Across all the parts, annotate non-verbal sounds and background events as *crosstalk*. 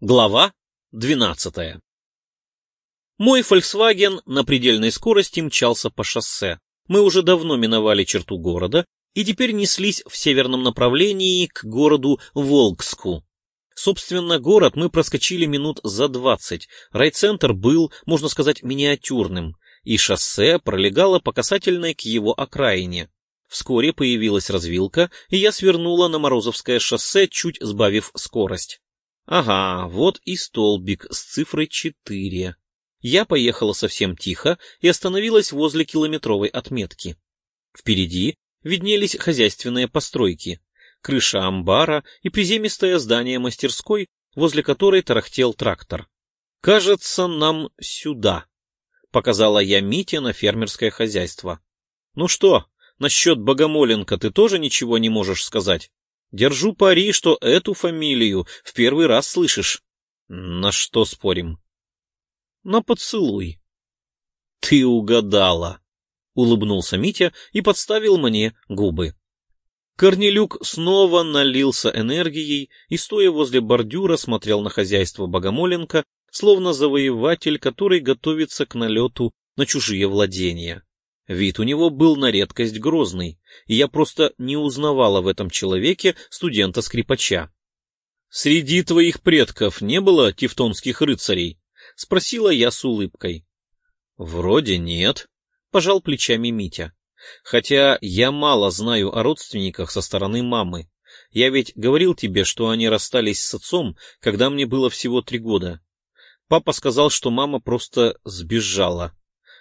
Глава двенадцатая Мой Volkswagen на предельной скорости мчался по шоссе. Мы уже давно миновали черту города и теперь неслись в северном направлении к городу Волгску. Собственно, город мы проскочили минут за двадцать. Райцентр был, можно сказать, миниатюрным, и шоссе пролегало по касательной к его окраине. Вскоре появилась развилка, и я свернула на Морозовское шоссе, чуть сбавив скорость. Ага, вот и столбик с цифрой 4. Я поехала совсем тихо и остановилась возле километровой отметки. Впереди виднелись хозяйственные постройки, крыша амбара и приземистое здание мастерской, возле которой тарахтел трактор. «Кажется, нам сюда», — показала я Мите на фермерское хозяйство. «Ну что, насчет Богомоленко ты тоже ничего не можешь сказать?» Держу пари, что эту фамилию в первый раз слышишь. На что спорим? На поцелуй. Ты угадала, улыбнулся Митя и подставил мне губы. Корнелюк снова налился энергией и, стоя возле бордюра, смотрел на хозяйство Богомоленко, словно завоеватель, который готовится к налету на чужие владения. Вид у него был на редкость грозный, и я просто не узнавала в этом человеке студента-скрипача. — Среди твоих предков не было тевтонских рыцарей? — спросила я с улыбкой. — Вроде нет, — пожал плечами Митя. — Хотя я мало знаю о родственниках со стороны мамы. Я ведь говорил тебе, что они расстались с отцом, когда мне было всего три года. Папа сказал, что мама просто сбежала.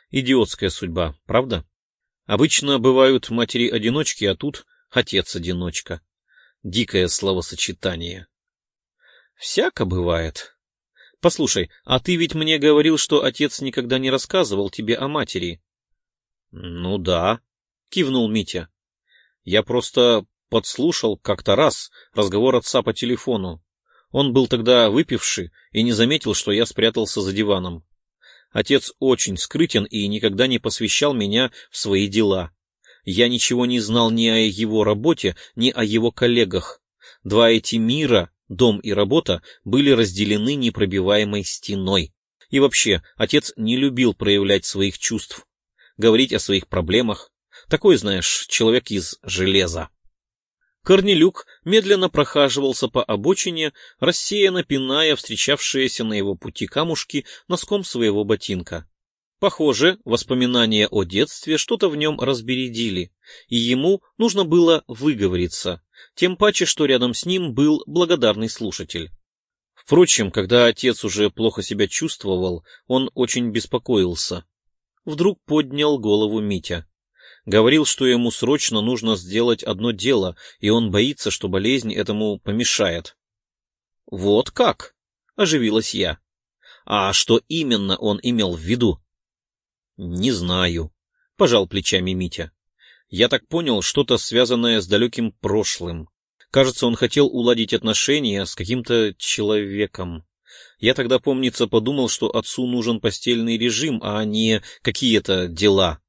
Идиотская судьба, правда? Обычно бывают матери-одиночки, а тут отец-одиночка. Дикое словосочетание. Всяко бывает. Послушай, а ты ведь мне говорил, что отец никогда не рассказывал тебе о матери. Ну да, кивнул Митя. Я просто подслушал как-то раз разговор отца по телефону. Он был тогда выпивший и не заметил, что я спрятался за диваном. Отец очень скрытен и никогда не посвящал меня в свои дела. Я ничего не знал ни о его работе, ни о его коллегах. Два эти мира, дом и работа, были разделены непробиваемой стеной. И вообще, отец не любил проявлять своих чувств, говорить о своих проблемах. Такой, знаешь, человек из железа. Корнелюк медленно прохаживался по обочине, рассеянно пиная встречавшиеся на его пути камушки носком своего ботинка. Похоже, воспоминания о детстве что-то в нем разбередили, и ему нужно было выговориться, тем паче, что рядом с ним был благодарный слушатель. Впрочем, когда отец уже плохо себя чувствовал, он очень беспокоился. Вдруг поднял голову Митя. Говорил, что ему срочно нужно сделать одно дело, и он боится, что болезнь этому помешает. — Вот как? — оживилась я. — А что именно он имел в виду? — Не знаю, — пожал плечами Митя. Я так понял, что-то связанное с далеким прошлым. Кажется, он хотел уладить отношения с каким-то человеком. Я тогда, помнится, подумал, что отцу нужен постельный режим, а не какие-то дела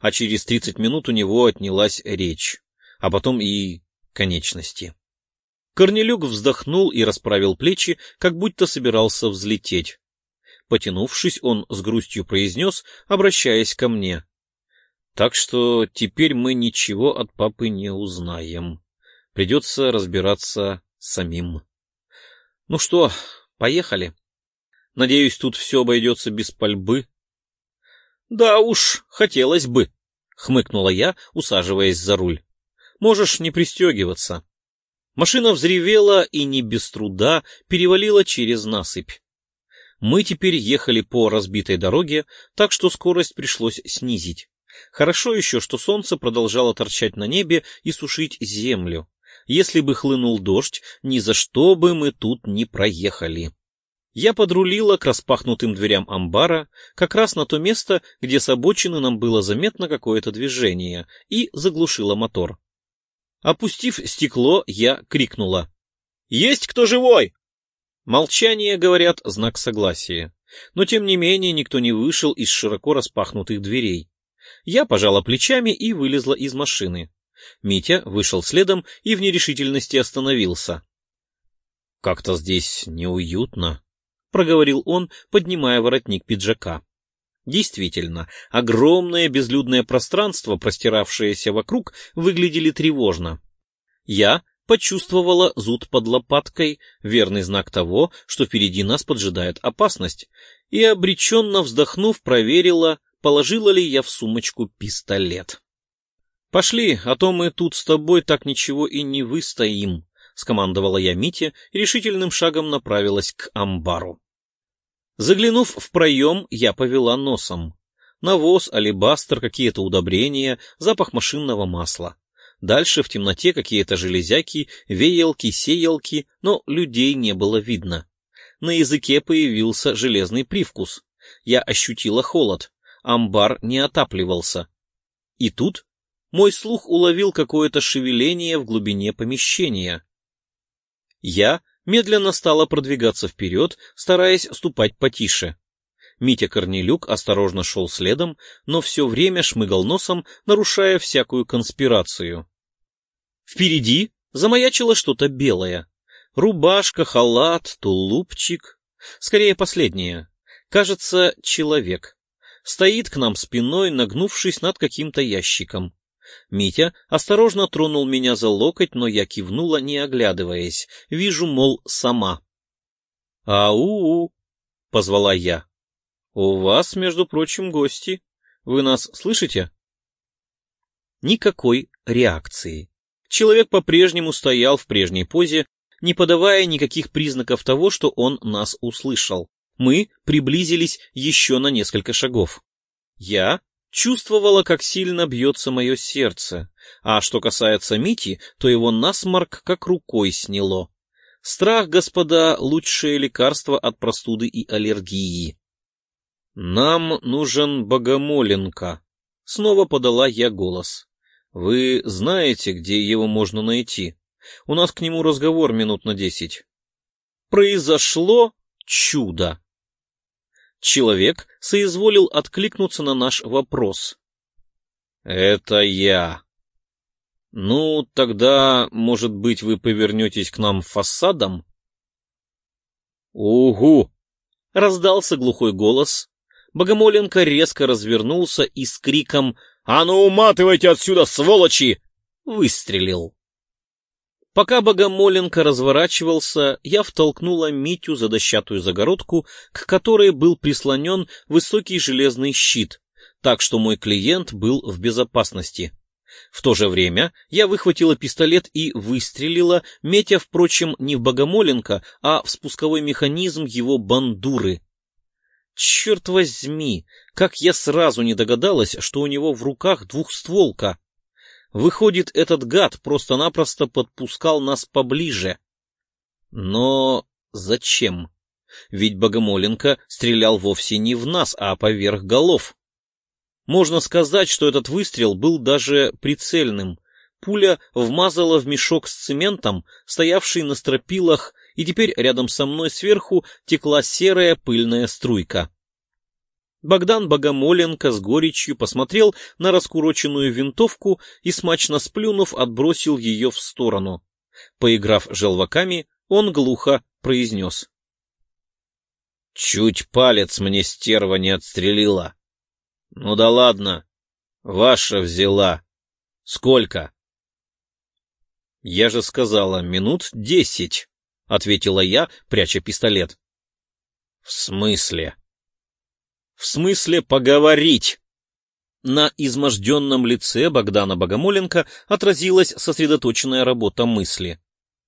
а через тридцать минут у него отнялась речь, а потом и конечности. Корнелюк вздохнул и расправил плечи, как будто собирался взлететь. Потянувшись, он с грустью произнес, обращаясь ко мне. — Так что теперь мы ничего от папы не узнаем. Придется разбираться самим. — Ну что, поехали? Надеюсь, тут все обойдется без пальбы. Да уж, хотелось бы, хмыкнула я, усаживаясь за руль. Можешь не пристегиваться. Машина взревела и не без труда перевалила через насыпь. Мы теперь ехали по разбитой дороге, так что скорость пришлось снизить. Хорошо еще, что солнце продолжало торчать на небе и сушить землю. Если бы хлынул дождь, ни за что бы мы тут не проехали. Я подрулила к распахнутым дверям амбара, как раз на то место, где с обочины нам было заметно какое-то движение, и заглушила мотор. Опустив стекло, я крикнула. «Есть кто живой?» Молчание, говорят, знак согласия. Но, тем не менее, никто не вышел из широко распахнутых дверей. Я пожала плечами и вылезла из машины. Митя вышел следом и в нерешительности остановился. Как-то здесь неуютно, — проговорил он, поднимая воротник пиджака. Действительно, огромное безлюдное пространство, простиравшееся вокруг, выглядели тревожно. Я почувствовала зуд под лопаткой, верный знак того, что впереди нас поджидает опасность, и, обреченно вздохнув, проверила, положила ли я в сумочку пистолет. «Пошли, а то мы тут с тобой так ничего и не выстоим», — скомандовала я Мите и решительным шагом направилась к амбару. Заглянув в проем, я повела носом. Навоз, алебастр, какие-то удобрения, запах машинного масла. Дальше в темноте какие-то железяки, веялки, сеялки, но людей не было видно. На языке появился железный привкус. Я ощутила холод. Амбар не отапливался. И тут мой слух уловил какое-то шевеление в глубине помещения. Я медленно стала продвигаться вперед, стараясь ступать потише. Митя Корнелюк осторожно шел следом, но все время шмыгал носом, нарушая всякую конспирацию. Впереди замаячило что-то белое. Рубашка, халат, тулупчик. Скорее, последнее. Кажется, человек. Стоит к нам спиной, нагнувшись над каким-то ящиком. Митя осторожно тронул меня за локоть, но я кивнула, не оглядываясь. Вижу, мол, сама. «Ау!» — позвала я. «У вас, между прочим, гости. Вы нас слышите?» Никакой реакции. Человек по-прежнему стоял в прежней позе, не подавая никаких признаков того, что он нас услышал. Мы приблизились еще на несколько шагов. Я чувствовала, как сильно бьется мое сердце, а что касается Мити, то его насморк как рукой сняло. Страх, господа, лучшее лекарство от простуды и аллергии. «Нам нужен Богомоленко», — снова подала я голос. Вы знаете, где его можно найти? У нас к нему разговор минут на десять. Произошло чудо. Человек соизволил откликнуться на наш вопрос. Это я. Ну, тогда, может быть, вы повернетесь к нам фасадом? Угу! Раздался глухой голос. Богомоленко резко развернулся и с криком «А ну уматывайте отсюда, сволочи!» Выстрелил. Пока Богомоленко разворачивался, я втолкнула Митю за дощатую загородку, к которой был прислонен высокий железный щит, так что мой клиент был в безопасности. В то же время я выхватила пистолет и выстрелила, метя, впрочем, не в Богомоленко, а в спусковой механизм его бандуры. Черт возьми, как я сразу не догадалась, что у него в руках двухстволка. Выходит, этот гад просто-напросто подпускал нас поближе. Но зачем? Ведь Богомоленко стрелял вовсе не в нас, а поверх голов. Можно сказать, что этот выстрел был даже прицельным. Пуля вмазала в мешок с цементом, стоявший на стропилах и теперь рядом со мной сверху текла серая пыльная струйка. Богдан Богомоленко с горечью посмотрел на раскуроченную винтовку и, смачно сплюнув, отбросил ее в сторону. Поиграв желваками, он глухо произнес. — Чуть палец мне стерва не отстрелила. — Ну да ладно, ваша взяла. Сколько? — Я же сказала, минут десять ответила я, пряча пистолет. В смысле? В смысле поговорить? На изможденном лице Богдана Богомоленко отразилась сосредоточенная работа мысли.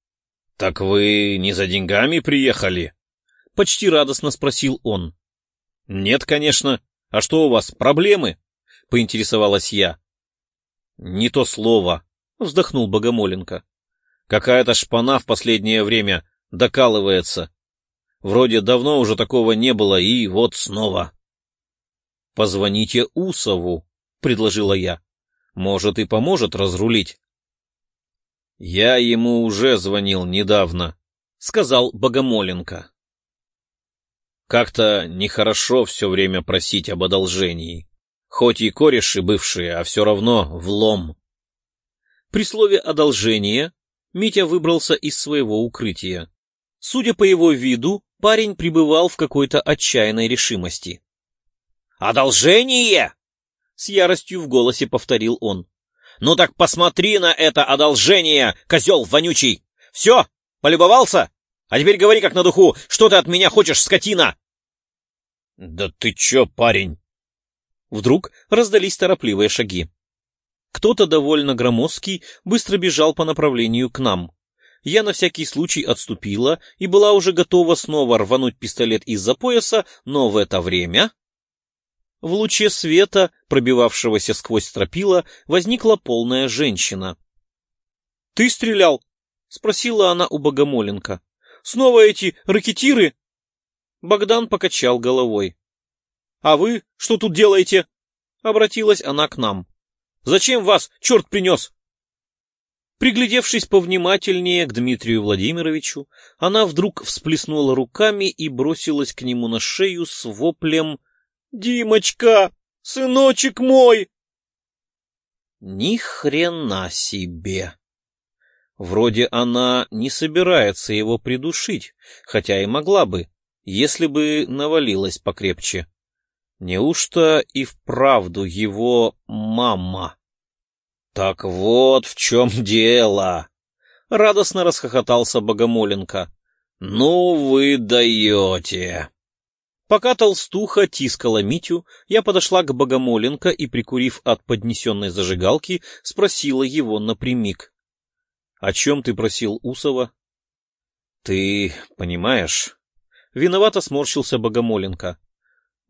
— Так вы не за деньгами приехали? — почти радостно спросил он. — Нет, конечно. А что у вас, проблемы? — поинтересовалась я. — Не то слово, — вздохнул Богомоленко. — Какая-то шпана в последнее время докалывается. Вроде давно уже такого не было, и вот снова. — Позвоните Усову, — предложила я. Может, и поможет разрулить. — Я ему уже звонил недавно, — сказал Богомоленко. Как-то нехорошо все время просить об одолжении. Хоть и кореши бывшие, а все равно влом. При слове «одолжение» Митя выбрался из своего укрытия. Судя по его виду, парень пребывал в какой-то отчаянной решимости. «Одолжение!» — с яростью в голосе повторил он. «Ну так посмотри на это одолжение, козел вонючий! Все, полюбовался? А теперь говори как на духу, что ты от меня хочешь, скотина?» «Да ты че, парень?» Вдруг раздались торопливые шаги. Кто-то довольно громоздкий быстро бежал по направлению к нам. Я на всякий случай отступила и была уже готова снова рвануть пистолет из-за пояса, но в это время... В луче света, пробивавшегося сквозь стропила, возникла полная женщина. — Ты стрелял? — спросила она у Богомоленко. — Снова эти ракетиры? Богдан покачал головой. — А вы что тут делаете? — обратилась она к нам. — Зачем вас черт принес? Приглядевшись повнимательнее к Дмитрию Владимировичу, она вдруг всплеснула руками и бросилась к нему на шею с воплем «Димочка, сыночек мой!» Ни хрена себе! Вроде она не собирается его придушить, хотя и могла бы, если бы навалилась покрепче. Неужто и вправду его мама? Так вот в чем *laughs* дело! Радостно расхохотался Богомоленко. Ну вы даете! Пока толстуха тискала Митю, я подошла к Богомоленко и, прикурив от поднесенной зажигалки, спросила его напрямик. — О чем ты просил Усова? — Ты понимаешь? Виновато сморщился Богомоленко.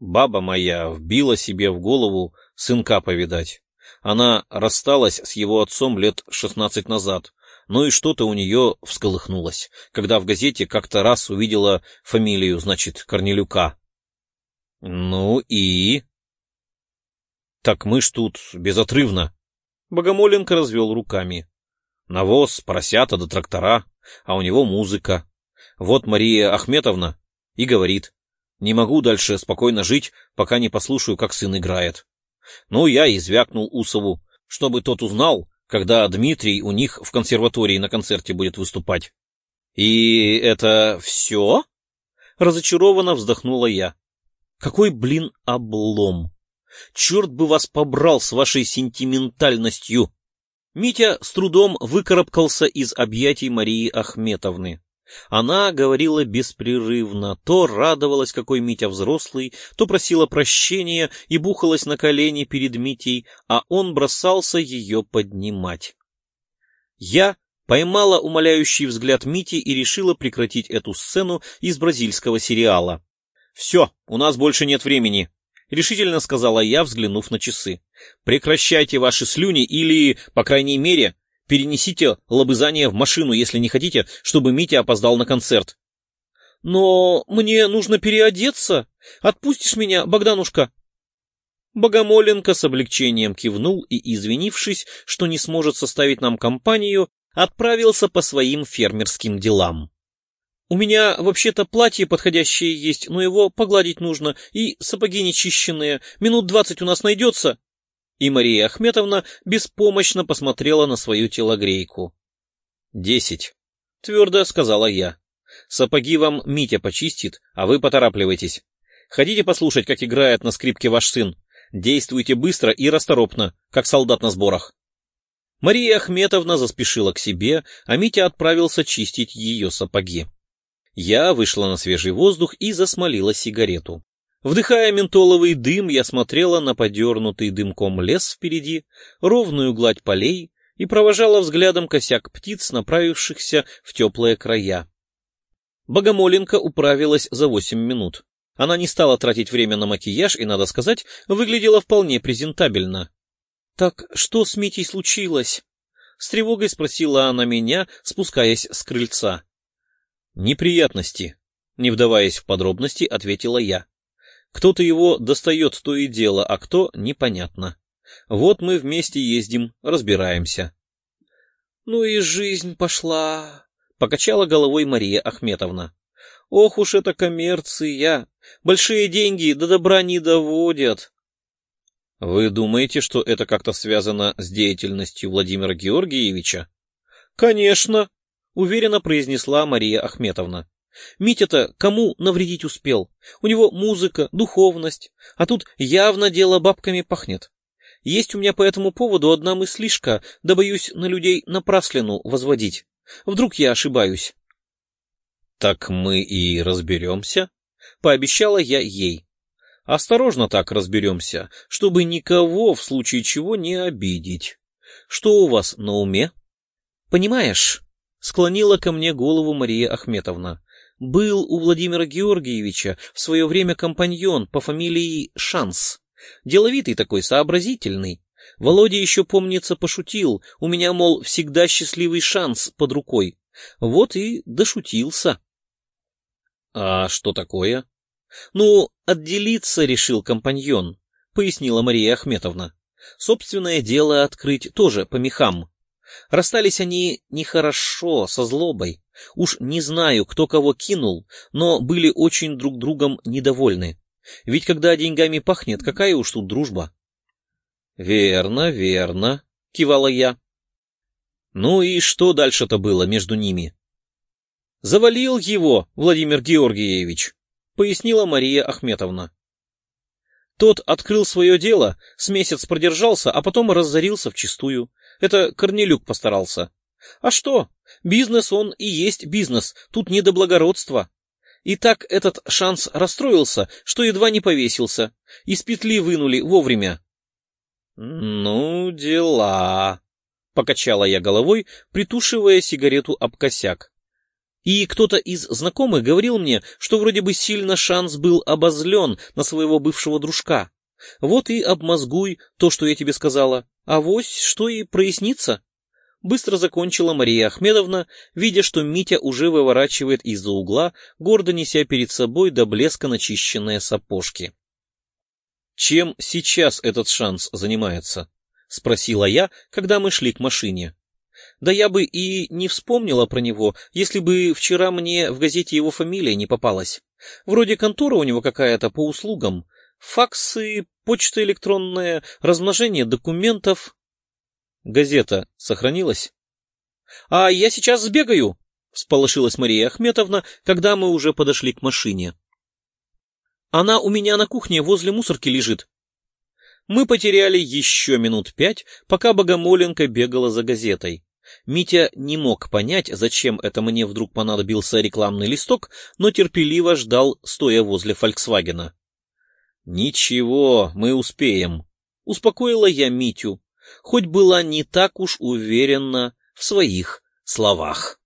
Баба моя вбила себе в голову сынка повидать. Она рассталась с его отцом лет шестнадцать назад, ну и что-то у нее всколыхнулось, когда в газете как-то раз увидела фамилию, значит, Корнелюка. Ну и... Так мы ж тут безотрывно. Богомоленко развел руками. Навоз, поросята да трактора, а у него музыка. Вот Мария Ахметовна и говорит, не могу дальше спокойно жить, пока не послушаю, как сын играет. Ну, я и звякнул Усову, чтобы тот узнал, когда Дмитрий у них в консерватории на концерте будет выступать. И это все? Разочарованно вздохнула я. Какой, блин, облом! Черт бы вас побрал с вашей сентиментальностью! Митя с трудом выкарабкался из объятий Марии Ахметовны. Она говорила беспрерывно, то радовалась, какой Митя взрослый, то просила прощения и бухалась на колени перед Митей, а он бросался ее поднимать. Я поймала умоляющий взгляд Мити и решила прекратить эту сцену из бразильского сериала. «Все, у нас больше нет времени», — решительно сказала я, взглянув на часы. «Прекращайте ваши слюни или, по крайней мере, Перенесите лобызание в машину, если не хотите, чтобы Митя опоздал на концерт. — Но мне нужно переодеться. Отпустишь меня, Богданушка? Богомоленко с облегчением кивнул и, извинившись, что не сможет составить нам компанию, отправился по своим фермерским делам. У меня вообще-то платье подходящее есть, но его погладить нужно, и сапоги нечищенные. Минут двадцать у нас найдется и Мария Ахметовна беспомощно посмотрела на свою телогрейку. «Десять», — твердо сказала я. «Сапоги вам Митя почистит, а вы поторапливайтесь. Хотите послушать, как играет на скрипке ваш сын? Действуйте быстро и расторопно, как солдат на сборах». Мария Ахметовна заспешила к себе, а Митя отправился чистить ее сапоги. Я вышла на свежий воздух и засмолила сигарету. Вдыхая ментоловый дым, я смотрела на подернутый дымком лес впереди, ровную гладь полей и провожала взглядом косяк птиц, направившихся в теплые края. Богомоленко управилась за восемь минут. Она не стала тратить время на макияж и, надо сказать, выглядела вполне презентабельно. — Так что с Митей случилось? — с тревогой спросила она меня, спускаясь с крыльца. — Неприятности, — не вдаваясь в подробности, ответила я. Кто-то его достает то и дело, а кто — непонятно. Вот мы вместе ездим, разбираемся. — Ну и жизнь пошла, — покачала головой Мария Ахметовна. — Ох уж эта коммерция! Большие деньги до добра не доводят. — Вы думаете, что это как-то связано с деятельностью Владимира Георгиевича? — Конечно, — уверенно произнесла Мария Ахметовна. Митя-то кому навредить успел? У него музыка, духовность, а тут явно дело бабками пахнет. Есть у меня по этому поводу одна мыслишка, да боюсь на людей напраслину возводить. Вдруг я ошибаюсь. — Так мы и разберемся, — пообещала я ей. Осторожно так разберемся, чтобы никого в случае чего не обидеть. Что у вас на уме? — Понимаешь, — склонила ко мне голову Мария Ахметовна, — был у Владимира Георгиевича в свое время компаньон по фамилии Шанс. Деловитый такой, сообразительный. Володя еще, помнится, пошутил. У меня, мол, всегда счастливый шанс под рукой. Вот и дошутился. — А что такое? — Ну, отделиться решил компаньон, — пояснила Мария Ахметовна. Собственное дело открыть тоже по мехам. Расстались они нехорошо, со злобой. Уж не знаю, кто кого кинул, но были очень друг другом недовольны. Ведь когда деньгами пахнет, какая уж тут дружба? — Верно, верно, — кивала я. Ну и что дальше-то было между ними? — Завалил его Владимир Георгиевич, — пояснила Мария Ахметовна. Тот открыл свое дело, с месяц продержался, а потом разорился вчистую. Это Корнелюк постарался. А что? Бизнес он и есть бизнес, тут не до благородства. И так этот шанс расстроился, что едва не повесился. Из петли вынули вовремя. — Ну, дела, — покачала я головой, притушивая сигарету об косяк. И кто-то из знакомых говорил мне, что вроде бы сильно шанс был обозлен на своего бывшего дружка. Вот и обмозгуй то, что я тебе сказала. А вось что и прояснится быстро закончила Мария Ахмедовна, видя, что Митя уже выворачивает из-за угла, гордо неся перед собой до блеска начищенные сапожки. «Чем сейчас этот шанс занимается?» — спросила я, когда мы шли к машине. «Да я бы и не вспомнила про него, если бы вчера мне в газете его фамилия не попалась. Вроде контора у него какая-то по услугам. Факсы, почта электронная, размножение документов...» Газета сохранилась? — А я сейчас сбегаю, — всполошилась Мария Ахметовна, когда мы уже подошли к машине. — Она у меня на кухне возле мусорки лежит. Мы потеряли еще минут пять, пока Богомоленко бегала за газетой. Митя не мог понять, зачем это мне вдруг понадобился рекламный листок, но терпеливо ждал, стоя возле «Фольксвагена». «Ничего, мы успеем», — успокоила я Митю, хоть была не так уж уверена в своих словах.